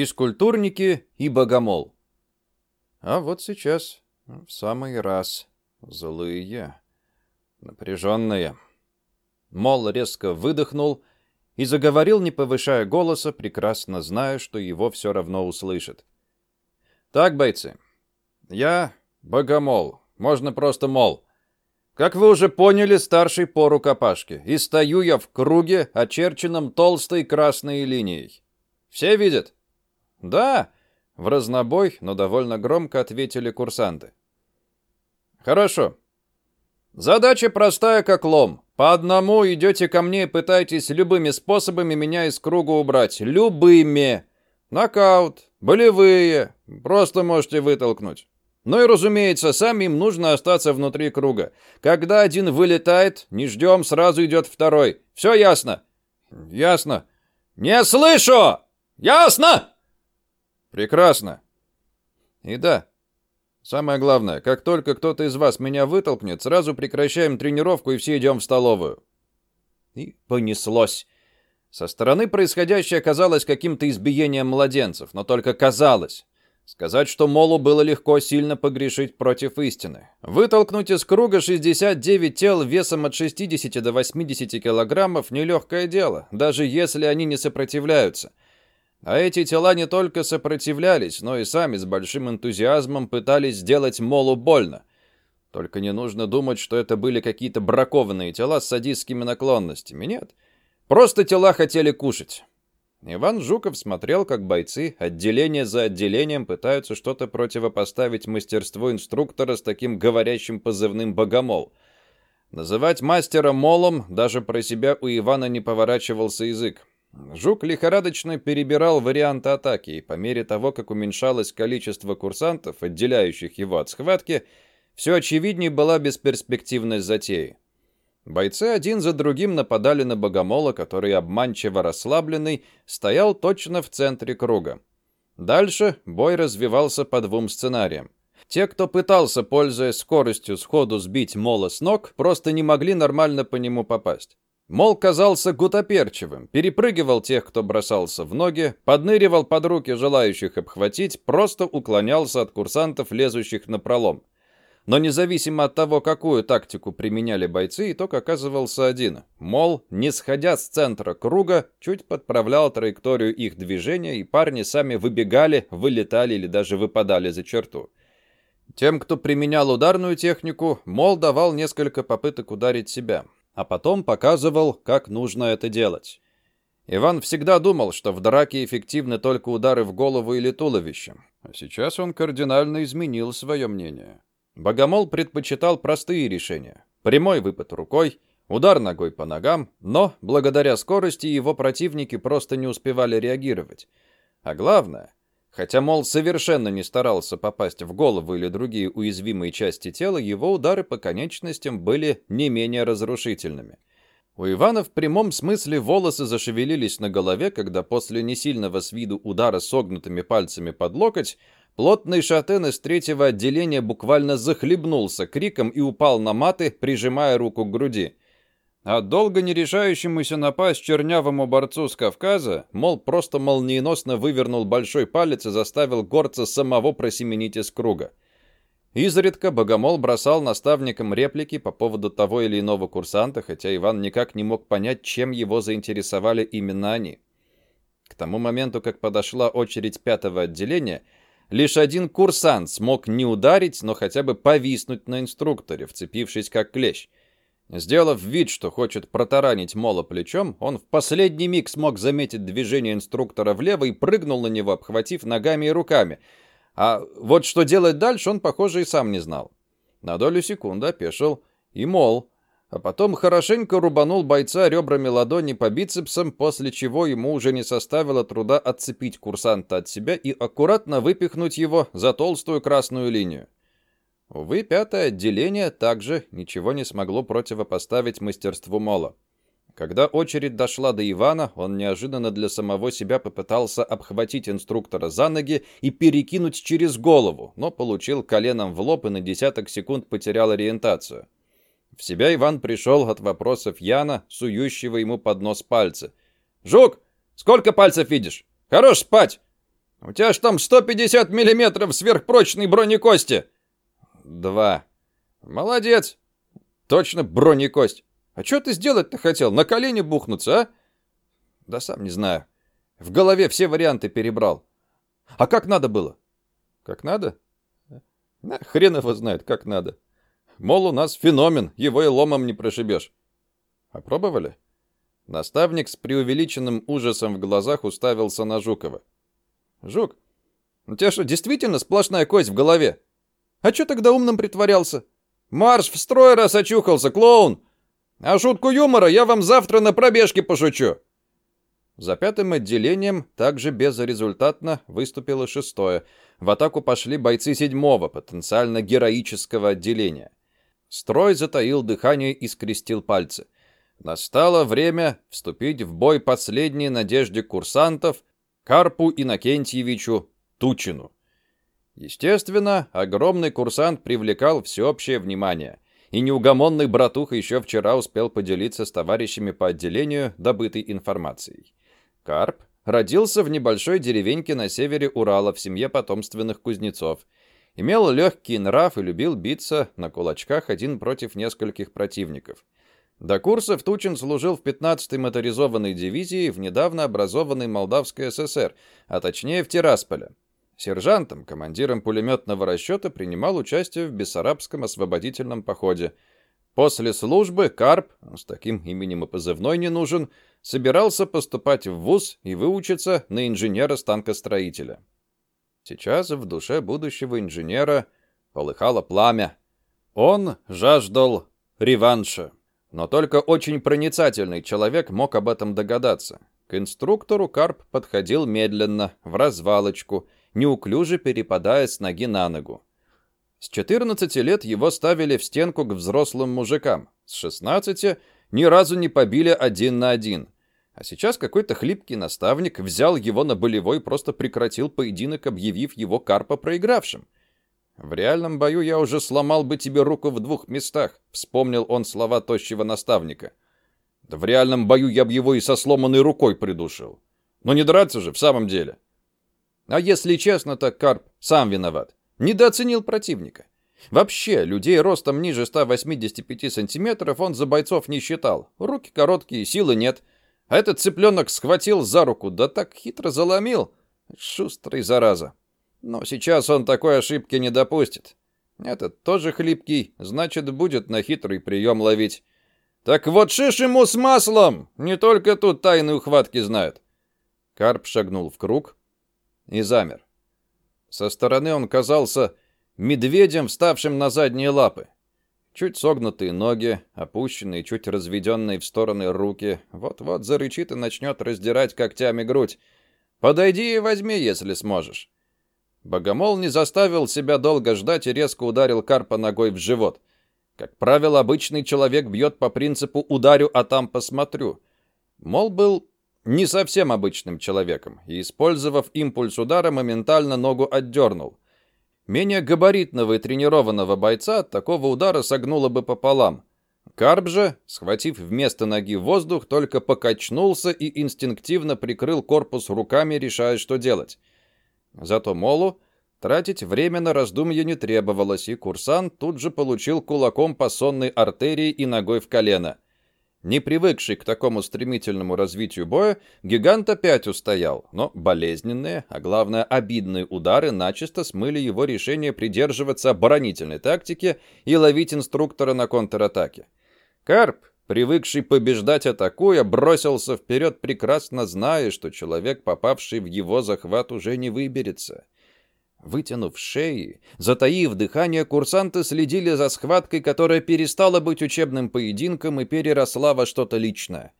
физкультурники и богомол. А вот сейчас в самый раз злые, напряженные. Мол резко выдохнул и заговорил, не повышая голоса, прекрасно зная, что его все равно услышат. «Так, бойцы, я богомол, можно просто мол. Как вы уже поняли, старший по рукопашке, и стою я в круге, очерченном толстой красной линией. Все видят?» «Да», — в разнобой, но довольно громко ответили курсанты. «Хорошо. Задача простая, как лом. По одному идете ко мне и пытаетесь любыми способами меня из круга убрать. Любыми. Нокаут, болевые. Просто можете вытолкнуть. Ну и, разумеется, сами им нужно остаться внутри круга. Когда один вылетает, не ждем, сразу идет второй. Все ясно? Ясно. Не слышу! Ясно? Прекрасно. И да, Самое главное, как только кто-то из вас меня вытолкнет, сразу прекращаем тренировку и все идем в столовую. И понеслось. Со стороны происходящее казалось каким-то избиением младенцев, но только казалось. Сказать, что Молу было легко сильно погрешить против истины. Вытолкнуть из круга 69 тел весом от 60 до 80 килограммов – нелегкое дело, даже если они не сопротивляются – а эти тела не только сопротивлялись, но и сами с большим энтузиазмом пытались сделать Молу больно. Только не нужно думать, что это были какие-то бракованные тела с садистскими наклонностями. Нет, просто тела хотели кушать. Иван Жуков смотрел, как бойцы отделение за отделением пытаются что-то противопоставить мастерству инструктора с таким говорящим позывным «богомол». Называть мастера молом даже про себя у Ивана не поворачивался язык. Жук лихорадочно перебирал варианты атаки, и по мере того, как уменьшалось количество курсантов, отделяющих его от схватки, все очевиднее была бесперспективность затеи. Бойцы один за другим нападали на богомола, который, обманчиво расслабленный, стоял точно в центре круга. Дальше бой развивался по двум сценариям. Те, кто пытался, пользуясь скоростью сходу сбить мола с ног, просто не могли нормально по нему попасть. Мол казался гутоперчивым, перепрыгивал тех, кто бросался в ноги, подныривал под руки желающих обхватить, просто уклонялся от курсантов, лезущих на пролом. Но независимо от того, какую тактику применяли бойцы, итог оказывался один. Мол, не сходя с центра круга, чуть подправлял траекторию их движения, и парни сами выбегали, вылетали или даже выпадали за черту. Тем, кто применял ударную технику, Мол давал несколько попыток ударить себя а потом показывал, как нужно это делать. Иван всегда думал, что в драке эффективны только удары в голову или туловище, а сейчас он кардинально изменил свое мнение. Богомол предпочитал простые решения. Прямой выпад рукой, удар ногой по ногам, но, благодаря скорости, его противники просто не успевали реагировать. А главное, Хотя, мол, совершенно не старался попасть в голову или другие уязвимые части тела, его удары по конечностям были не менее разрушительными. У Ивана в прямом смысле волосы зашевелились на голове, когда после несильного с виду удара согнутыми пальцами под локоть плотный шатен из третьего отделения буквально захлебнулся криком и упал на маты, прижимая руку к груди. А долго не решающемуся напасть чернявому борцу с Кавказа, мол, просто молниеносно вывернул большой палец и заставил горца самого просеменить из круга. Изредка Богомол бросал наставникам реплики по поводу того или иного курсанта, хотя Иван никак не мог понять, чем его заинтересовали именно они. К тому моменту, как подошла очередь пятого отделения, лишь один курсант смог не ударить, но хотя бы повиснуть на инструкторе, вцепившись как клещ – Сделав вид, что хочет протаранить Мола плечом, он в последний миг смог заметить движение инструктора влево и прыгнул на него, обхватив ногами и руками. А вот что делать дальше, он, похоже, и сам не знал. На долю секунды опешил и Мол, а потом хорошенько рубанул бойца ребрами ладони по бицепсам, после чего ему уже не составило труда отцепить курсанта от себя и аккуратно выпихнуть его за толстую красную линию. Увы, пятое отделение также ничего не смогло противопоставить мастерству Мола. Когда очередь дошла до Ивана, он неожиданно для самого себя попытался обхватить инструктора за ноги и перекинуть через голову, но получил коленом в лоб и на десяток секунд потерял ориентацию. В себя Иван пришел от вопросов Яна, сующего ему под нос пальцы. «Жук, сколько пальцев видишь? Хорош спать!» У тебя ж там 150 миллиметров сверхпрочной бронекости. Два. Молодец. Точно бронекость. А что ты сделать-то хотел? На колени бухнуться, а? Да сам не знаю. В голове все варианты перебрал. А как надо было? Как надо? На, хрен его знает, как надо. Мол, у нас феномен, его и ломом не прошибешь. Опробовали? Наставник с преувеличенным ужасом в глазах уставился на Жукова. «Жук, у тебя что, действительно сплошная кость в голове? А что тогда умным притворялся? Марш в строй, раз очухался, клоун! А шутку юмора я вам завтра на пробежке пошучу!» За пятым отделением также безрезультатно выступило шестое. В атаку пошли бойцы седьмого, потенциально героического отделения. Строй затаил дыхание и скрестил пальцы. Настало время вступить в бой последней надежде курсантов Карпу Иннокентьевичу Тучину. Естественно, огромный курсант привлекал всеобщее внимание, и неугомонный братуха еще вчера успел поделиться с товарищами по отделению добытой информацией. Карп родился в небольшой деревеньке на севере Урала в семье потомственных кузнецов. Имел легкий нрав и любил биться на кулачках один против нескольких противников – до курсов Тучин служил в 15-й моторизованной дивизии в недавно образованной Молдавской ССР, а точнее в Тирасполе. Сержантом, командиром пулеметного расчета, принимал участие в Бессарабском освободительном походе. После службы Карп, с таким именем и позывной не нужен, собирался поступать в ВУЗ и выучиться на инженера-станкостроителя. Сейчас в душе будущего инженера полыхало пламя. Он жаждал реванша. Но только очень проницательный человек мог об этом догадаться. К инструктору Карп подходил медленно, в развалочку, неуклюже перепадая с ноги на ногу. С 14 лет его ставили в стенку к взрослым мужикам. С 16 ни разу не побили один на один. А сейчас какой-то хлипкий наставник взял его на болевой, просто прекратил поединок, объявив его Карпа проигравшим. «В реальном бою я уже сломал бы тебе руку в двух местах», — вспомнил он слова тощего наставника. «Да в реальном бою я бы его и со сломанной рукой придушил. Но не драться же, в самом деле». А если честно, так Карп сам виноват. Недооценил противника. Вообще, людей ростом ниже 185 сантиметров он за бойцов не считал. Руки короткие, силы нет. А этот цыпленок схватил за руку, да так хитро заломил. Шустрый зараза. Но сейчас он такой ошибки не допустит. Этот тоже хлипкий, значит, будет на хитрый прием ловить. Так вот шиш ему с маслом! Не только тут тайные ухватки знают. Карп шагнул в круг и замер. Со стороны он казался медведем, вставшим на задние лапы. Чуть согнутые ноги, опущенные, чуть разведенные в стороны руки. Вот-вот зарычит и начнет раздирать когтями грудь. Подойди и возьми, если сможешь. Богомол не заставил себя долго ждать и резко ударил Карпа ногой в живот. Как правило, обычный человек бьет по принципу «ударю, а там посмотрю». Мол был не совсем обычным человеком и, использовав импульс удара, моментально ногу отдернул. Менее габаритного и тренированного бойца такого удара согнуло бы пополам. Карп же, схватив вместо ноги воздух, только покачнулся и инстинктивно прикрыл корпус руками, решая, что делать. Зато Молу тратить время на раздумье не требовалось, и курсант тут же получил кулаком по сонной артерии и ногой в колено. Не привыкший к такому стремительному развитию боя, гигант опять устоял, но болезненные, а главное обидные удары начисто смыли его решение придерживаться оборонительной тактики и ловить инструктора на контратаке. Карп, привыкший побеждать атакуя, бросился вперед, прекрасно зная, что человек, попавший в его захват, уже не выберется. Вытянув шеи, затаив дыхание, курсанты следили за схваткой, которая перестала быть учебным поединком и переросла во что-то личное.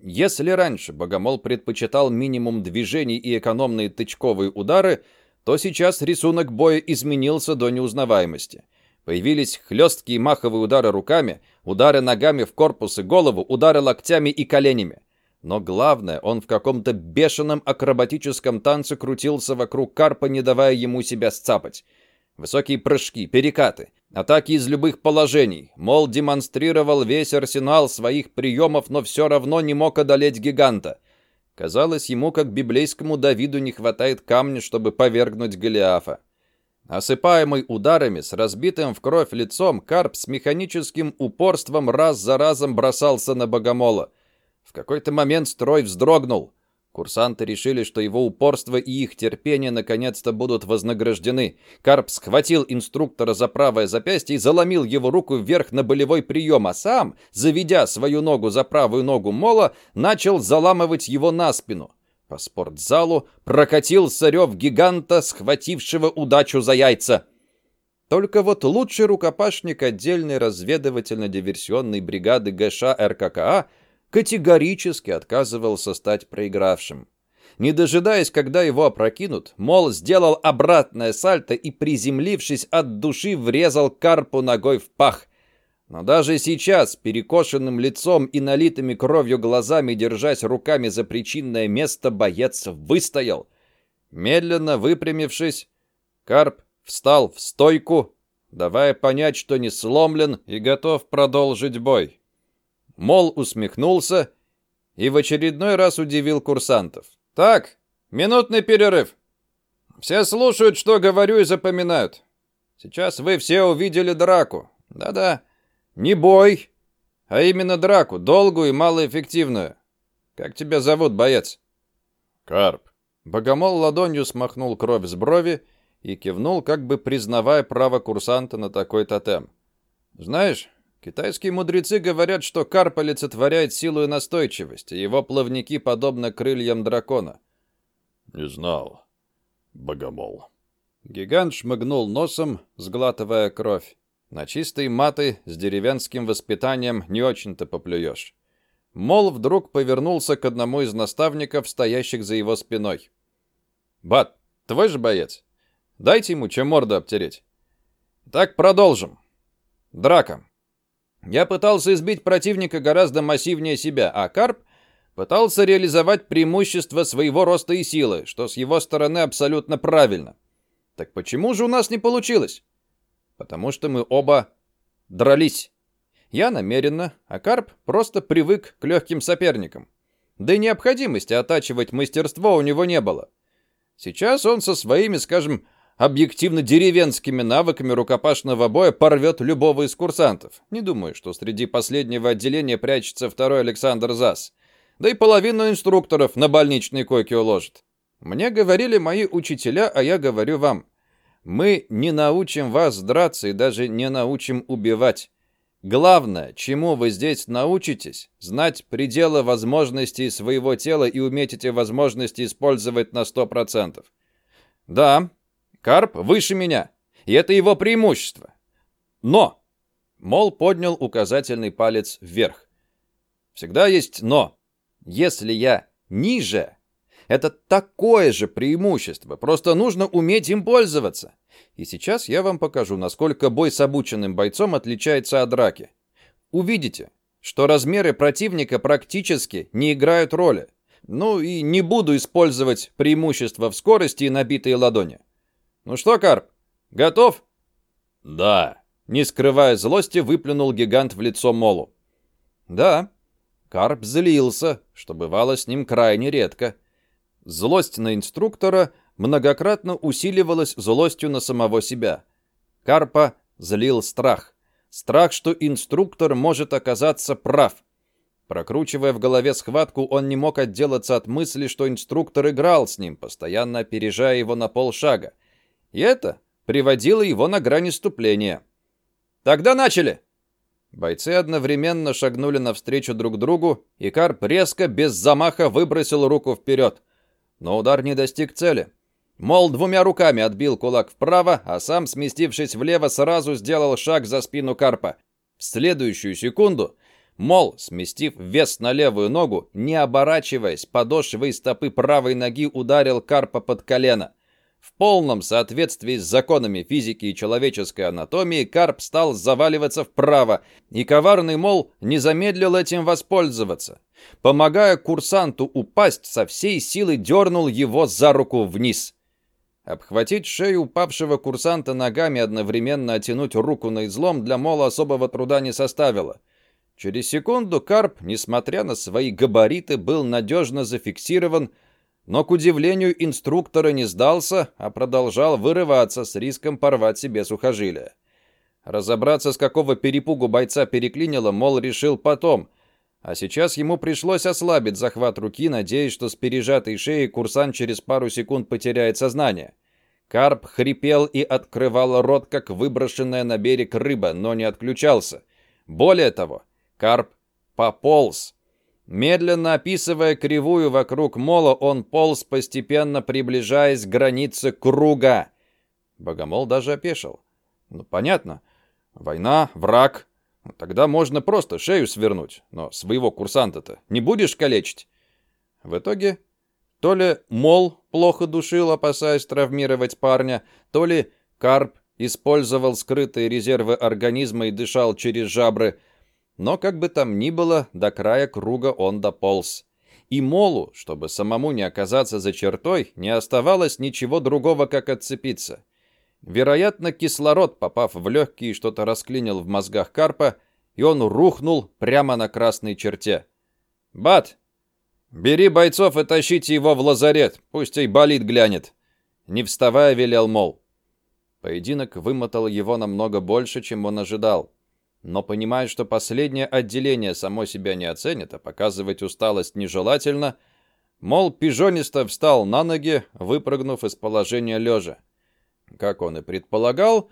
Если раньше Богомол предпочитал минимум движений и экономные тычковые удары, то сейчас рисунок боя изменился до неузнаваемости. Появились хлесткие маховые удары руками, удары ногами в корпус и голову, удары локтями и коленями. Но главное, он в каком-то бешеном акробатическом танце крутился вокруг карпа, не давая ему себя сцапать. Высокие прыжки, перекаты, атаки из любых положений. Мол, демонстрировал весь арсенал своих приемов, но все равно не мог одолеть гиганта. Казалось, ему, как библейскому Давиду, не хватает камня, чтобы повергнуть Голиафа. Осыпаемый ударами с разбитым в кровь лицом, Карп с механическим упорством раз за разом бросался на богомола. В какой-то момент строй вздрогнул. Курсанты решили, что его упорство и их терпение наконец-то будут вознаграждены. Карп схватил инструктора за правое запястье и заломил его руку вверх на болевой прием, а сам, заведя свою ногу за правую ногу Мола, начал заламывать его на спину. По спортзалу прокатился рев гиганта, схватившего удачу за яйца. Только вот лучший рукопашник отдельной разведывательно-диверсионной бригады ГШ РККА – категорически отказывался стать проигравшим. Не дожидаясь, когда его опрокинут, Мол сделал обратное сальто и, приземлившись от души, врезал карпу ногой в пах. Но даже сейчас, перекошенным лицом и налитыми кровью глазами, держась руками за причинное место, боец выстоял. Медленно выпрямившись, карп встал в стойку, давая понять, что не сломлен и готов продолжить бой. Мол усмехнулся и в очередной раз удивил курсантов. «Так, минутный перерыв. Все слушают, что говорю и запоминают. Сейчас вы все увидели драку. Да-да, не бой, а именно драку, долгую и малоэффективную. Как тебя зовут, боец?» «Карп». Богомол ладонью смахнул кровь с брови и кивнул, как бы признавая право курсанта на такой тотем. «Знаешь, Китайские мудрецы говорят, что карп олицетворяет силу и настойчивость, и его плавники подобны крыльям дракона. Не знал. Богомол. Гигант шмыгнул носом, сглатывая кровь. На чистой маты с деревенским воспитанием не очень-то поплюешь. Мол вдруг повернулся к одному из наставников, стоящих за его спиной. «Бат, твой же боец? Дайте ему чем морду обтереть. Так продолжим. Драка. Я пытался избить противника гораздо массивнее себя, а Карп пытался реализовать преимущество своего роста и силы, что с его стороны абсолютно правильно. Так почему же у нас не получилось? Потому что мы оба дрались. Я намеренно, а Карп просто привык к легким соперникам. Да и необходимости оттачивать мастерство у него не было. Сейчас он со своими, скажем, объективно деревенскими навыками рукопашного боя порвет любого из курсантов. Не думаю, что среди последнего отделения прячется второй Александр Зас. Да и половину инструкторов на больничной койке уложит. Мне говорили мои учителя, а я говорю вам. Мы не научим вас драться и даже не научим убивать. Главное, чему вы здесь научитесь, знать пределы возможностей своего тела и уметь эти возможности использовать на 100%. Да, Карп выше меня, и это его преимущество. Но! Мол поднял указательный палец вверх. Всегда есть «но». Если я ниже, это такое же преимущество, просто нужно уметь им пользоваться. И сейчас я вам покажу, насколько бой с обученным бойцом отличается от драки. Увидите, что размеры противника практически не играют роли. Ну и не буду использовать преимущество в скорости и набитые ладони. «Ну что, Карп, готов?» «Да», — не скрывая злости, выплюнул гигант в лицо Молу. «Да». Карп злился, что бывало с ним крайне редко. Злость на инструктора многократно усиливалась злостью на самого себя. Карпа злил страх. Страх, что инструктор может оказаться прав. Прокручивая в голове схватку, он не мог отделаться от мысли, что инструктор играл с ним, постоянно опережая его на полшага. И это приводило его на грани ступления. «Тогда начали!» Бойцы одновременно шагнули навстречу друг другу, и Карп резко, без замаха, выбросил руку вперед. Но удар не достиг цели. Мол, двумя руками отбил кулак вправо, а сам, сместившись влево, сразу сделал шаг за спину Карпа. В следующую секунду Мол, сместив вес на левую ногу, не оборачиваясь, подошвой стопы правой ноги ударил Карпа под колено. В полном соответствии с законами физики и человеческой анатомии карп стал заваливаться вправо, и коварный мол не замедлил этим воспользоваться. Помогая курсанту упасть, со всей силы дернул его за руку вниз. Обхватить шею упавшего курсанта ногами одновременно оттянуть руку на излом для мола особого труда не составило. Через секунду карп, несмотря на свои габариты, был надежно зафиксирован, но, к удивлению инструктора, не сдался, а продолжал вырываться с риском порвать себе сухожилие. Разобраться, с какого перепугу бойца переклинило, мол, решил потом, а сейчас ему пришлось ослабить захват руки, надеясь, что с пережатой шеей курсант через пару секунд потеряет сознание. Карп хрипел и открывал рот, как выброшенная на берег рыба, но не отключался. Более того, карп пополз. Медленно описывая кривую вокруг мола, он полз, постепенно приближаясь к границе круга. Богомол даже опешил. Ну, понятно. Война, враг. Тогда можно просто шею свернуть. Но своего курсанта-то не будешь калечить? В итоге то ли Мол плохо душил, опасаясь травмировать парня, то ли Карп использовал скрытые резервы организма и дышал через жабры. Но как бы там ни было, до края круга он дополз. И Молу, чтобы самому не оказаться за чертой, не оставалось ничего другого, как отцепиться. Вероятно, кислород, попав в легкие, что-то расклинил в мозгах Карпа, и он рухнул прямо на красной черте. «Бат, «Бери бойцов и тащите его в лазарет, пусть и болит глянет». Не вставая, велел Мол. Поединок вымотал его намного больше, чем он ожидал. Но понимая, что последнее отделение само себя не оценит, а показывать усталость нежелательно, Мол пижонисто встал на ноги, выпрыгнув из положения лежа. Как он и предполагал,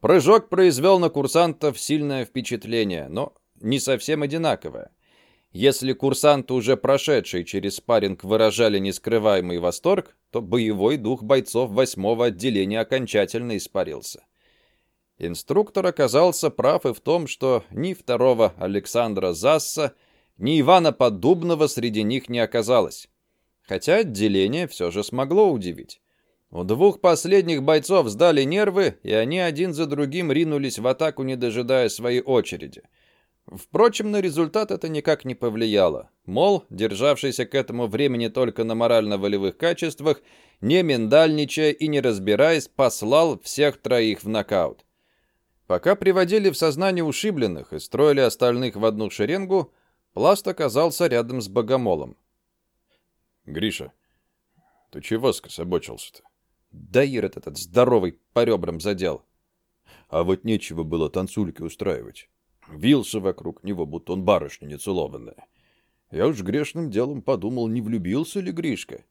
прыжок произвел на курсантов сильное впечатление, но не совсем одинаковое. Если курсанты, уже прошедшие через спарринг, выражали нескрываемый восторг, то боевой дух бойцов восьмого отделения окончательно испарился. Инструктор оказался прав и в том, что ни второго Александра Засса, ни Ивана Поддубного среди них не оказалось. Хотя отделение все же смогло удивить. У двух последних бойцов сдали нервы, и они один за другим ринулись в атаку, не дожидая своей очереди – Впрочем, на результат это никак не повлияло. Мол, державшийся к этому времени только на морально-волевых качествах, не миндальничая и не разбираясь, послал всех троих в нокаут. Пока приводили в сознание ушибленных и строили остальных в одну шеренгу, Пласт оказался рядом с Богомолом. «Гриша, ты чего скособочился-то?» Да Ирод этот здоровый по ребрам задел. А вот нечего было танцульки устраивать. Вился вокруг него, будто он барышня нецелованная. Я уж грешным делом подумал, не влюбился ли Гришка.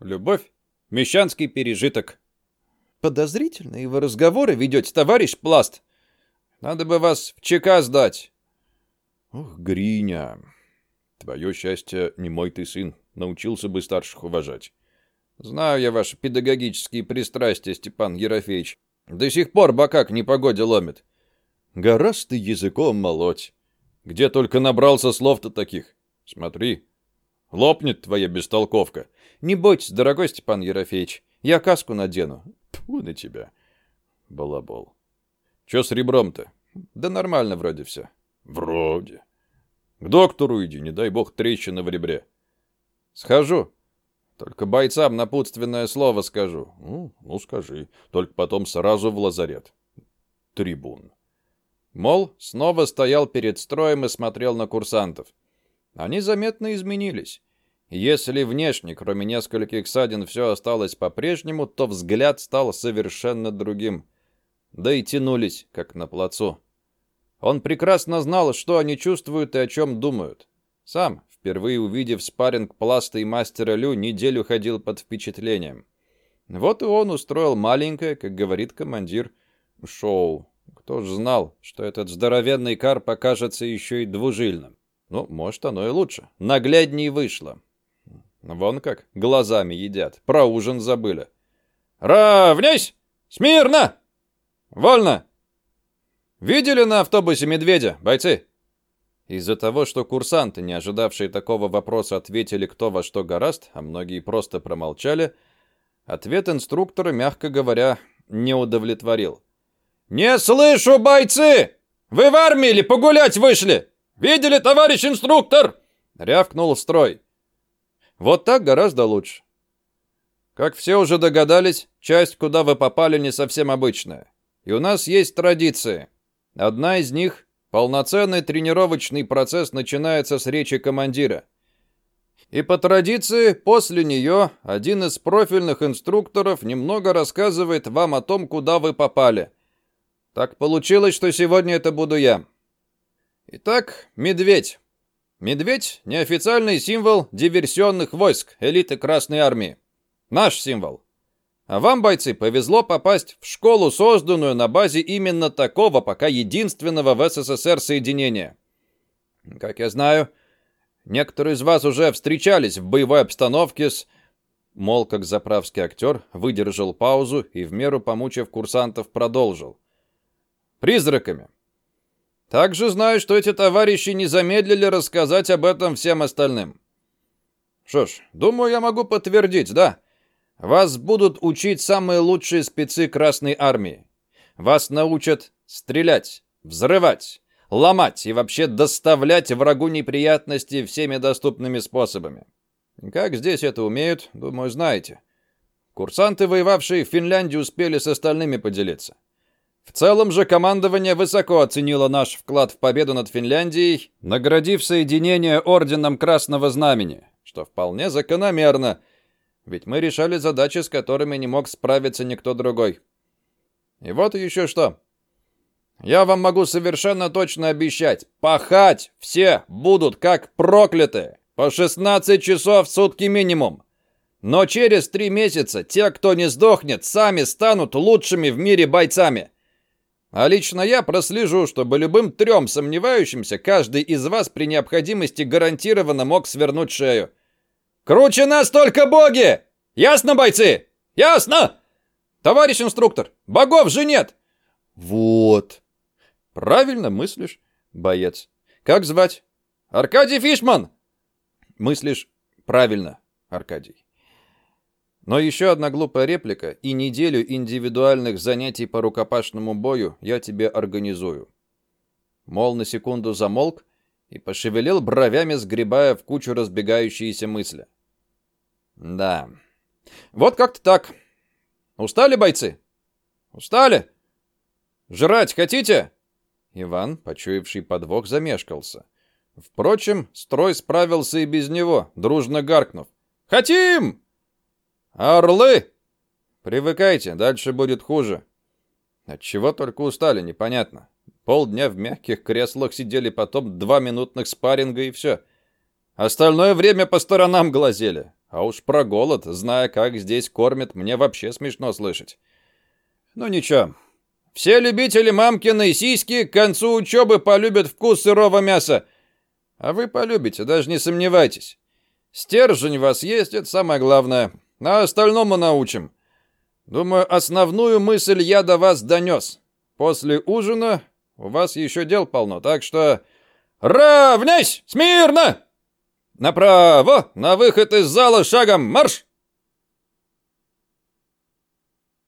Любовь — мещанский пережиток. Подозрительные вы разговоры ведете, товарищ Пласт. Надо бы вас в ЧК сдать. Ох, Гриня, твое счастье, не мой ты сын, научился бы старших уважать. Знаю я ваши педагогические пристрастия, Степан Ерофеевич. До сих пор бока к непогоде ломит. Гораздо языком молоть. Где только набрался слов-то таких. Смотри, лопнет твоя бестолковка. Не бойтесь, дорогой Степан Ерофеевич, я каску надену. Тьфу на тебя, балабол. Че с ребром-то? Да нормально вроде все. Вроде. К доктору иди, не дай бог трещина в ребре. Схожу. Только бойцам напутственное слово скажу. Ну, ну скажи. Только потом сразу в лазарет. Трибун. Мол, снова стоял перед строем и смотрел на курсантов. Они заметно изменились. Если внешне, кроме нескольких ссадин, все осталось по-прежнему, то взгляд стал совершенно другим. Да и тянулись, как на плацу. Он прекрасно знал, что они чувствуют и о чем думают. Сам, впервые увидев спарринг Пласта и Мастера Лю, неделю ходил под впечатлением. Вот и он устроил маленькое, как говорит командир, шоу. Кто ж знал, что этот здоровенный карп окажется еще и двужильным? Ну, может, оно и лучше. Наглядней вышло. Вон как, глазами едят. Про ужин забыли. «Равняйсь! Смирно! Вольно! Видели на автобусе медведя, бойцы?» Из-за того, что курсанты, не ожидавшие такого вопроса, ответили кто во что гораст, а многие просто промолчали, ответ инструктора, мягко говоря, не удовлетворил. «Не слышу, бойцы! Вы в армии или погулять вышли? Видели, товарищ инструктор?» Рявкнул строй. Вот так гораздо лучше. Как все уже догадались, часть, куда вы попали, не совсем обычная. И у нас есть традиции. Одна из них полноценный тренировочный процесс начинается с речи командира. И по традиции, после нее один из профильных инструкторов немного рассказывает вам о том, куда вы попали. Так получилось, что сегодня это буду я. Итак, медведь. Медведь – неофициальный символ диверсионных войск элиты Красной Армии. Наш символ. А вам, бойцы, повезло попасть в школу, созданную на базе именно такого, пока единственного в СССР соединения. Как я знаю, некоторые из вас уже встречались в боевой обстановке с... Мол, как заправский актер, выдержал паузу и, в меру помучив курсантов, продолжил. Призраками. Также знаю, что эти товарищи не замедлили рассказать об этом всем остальным. Что ж, думаю, я могу подтвердить, да. Вас будут учить самые лучшие спецы Красной Армии. Вас научат стрелять, взрывать, ломать и вообще доставлять врагу неприятности всеми доступными способами. Как здесь это умеют, думаю, знаете. Курсанты, воевавшие в Финляндии, успели с остальными поделиться. В целом же командование высоко оценило наш вклад в победу над Финляндией, наградив соединение орденом Красного Знамени, что вполне закономерно, ведь мы решали задачи, с которыми не мог справиться никто другой. И вот еще что. Я вам могу совершенно точно обещать, пахать все будут как проклятые, по 16 часов в сутки минимум. Но через три месяца те, кто не сдохнет, сами станут лучшими в мире бойцами. А лично я прослежу, чтобы любым трем сомневающимся каждый из вас при необходимости гарантированно мог свернуть шею. Круче нас только боги! Ясно, бойцы? Ясно? Товарищ инструктор, богов же нет! Вот. Правильно мыслишь, боец. Как звать? Аркадий Фишман! Мыслишь правильно, Аркадий. Но еще одна глупая реплика, и неделю индивидуальных занятий по рукопашному бою я тебе организую. Мол на секунду замолк и пошевелил бровями, сгребая в кучу разбегающиеся мысли. Да. Вот как-то так. Устали, бойцы? Устали? Жрать хотите? Иван, почуявший подвох, замешкался. Впрочем, строй справился и без него, дружно гаркнув. «Хотим!» «Орлы!» «Привыкайте, дальше будет хуже». От чего только устали, непонятно. Полдня в мягких креслах сидели, потом два минутных спарринга и все. Остальное время по сторонам глазели. А уж про голод, зная, как здесь кормят, мне вообще смешно слышать. Ну ничего. Все любители мамкиной сиськи к концу учебы полюбят вкус сырого мяса. А вы полюбите, даже не сомневайтесь. Стержень вас есть, это самое главное. На остальному научим. Думаю, основную мысль я до вас донес. После ужина у вас еще дел полно, так что... Равняйсь! Смирно! Направо! На выход из зала шагом марш!